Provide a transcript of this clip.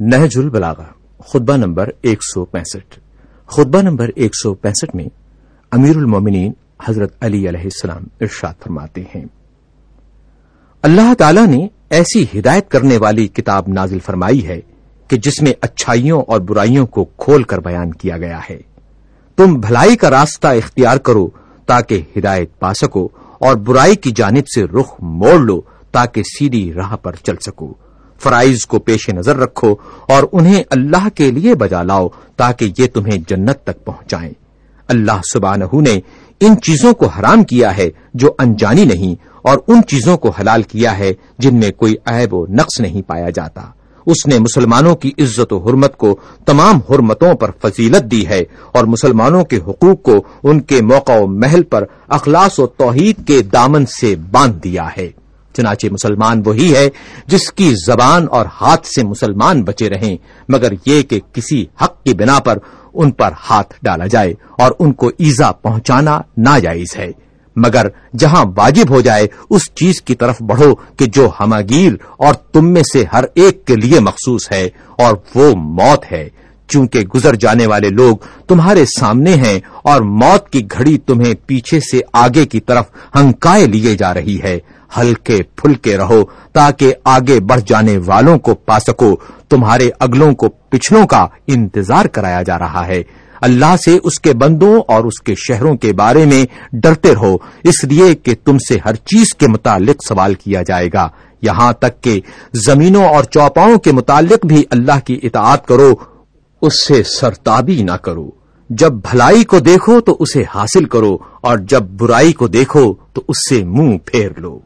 نہج البلاغا خطبہ نمبر ایک سو پینسٹھ۔ خطبہ نمبر ایک سو پینسٹھ میں امیر المومنین حضرت علی علیہ السلام ارشاد فرماتے ہیں۔ اللہ تعالی نے ایسی ہدایت کرنے والی کتاب نازل فرمائی ہے کہ جس میں اچھائیوں اور برائیوں کو کھول کر بیان کیا گیا ہے۔ تم بھلائی کا راستہ اختیار کرو تاکہ ہدایت پا سکو اور برائی کی جانب سے رخ موڑ لو تاکہ سیدھی راہ پر چل سکو۔ فرائض کو پیش نظر رکھو اور انہیں اللہ کے لیے بجا لاؤ تاکہ یہ تمہیں جنت تک پہنچائیں۔ اللہ سبحانہ نے ان چیزوں کو حرام کیا ہے جو انجانی نہیں اور ان چیزوں کو حلال کیا ہے جن میں کوئی عیب و نقص نہیں پایا جاتا۔ اس نے مسلمانوں کی عزت و حرمت کو تمام حرمتوں پر فضیلت دی ہے اور مسلمانوں کے حقوق کو ان کے موقع و محل پر اخلاص و توحید کے دامن سے باندھ دیا ہے۔ چنانچہ مسلمان وہی ہے جس کی زبان اور ہاتھ سے مسلمان بچے رہیں، مگر یہ کہ کسی حق کی بنا پر ان پر ہاتھ ڈالا جائے اور ان کو ایزا پہنچانا ناجائز ہے۔ مگر جہاں واجب ہو جائے، اس چیز کی طرف بڑھو کہ جو ہماگیر اور تم میں سے ہر ایک کے لیے مخصوص ہے اور وہ موت ہے۔ چونکہ گزر جانے والے لوگ تمہارے سامنے ہیں اور موت کی گھڑی تمہیں پیچھے سے آگے کی طرف ہنکائے لیے جا رہی ہے۔ ہلکے پھلکے رہو تاکہ آگے بڑھ جانے والوں کو پا سکو۔ تمہارے اگلوں کو پچھلوں کا انتظار کرایا جا رہا ہے۔ اللہ سے اس کے بندوں اور اس کے شہروں کے بارے میں ڈرتے رہو۔ اس لیے کہ تم سے ہر چیز کے متعلق سوال کیا جائے گا۔ یہاں تک کہ زمینوں اور چوپاؤں کے متعلق بھی اللہ کی اطاعت کرو۔ اس سے سرتابی نہ کرو۔ جب بھلائی کو دیکھو تو اسے حاصل کرو اور جب برائی کو دیکھو تو اس سے منہ پھیر لو۔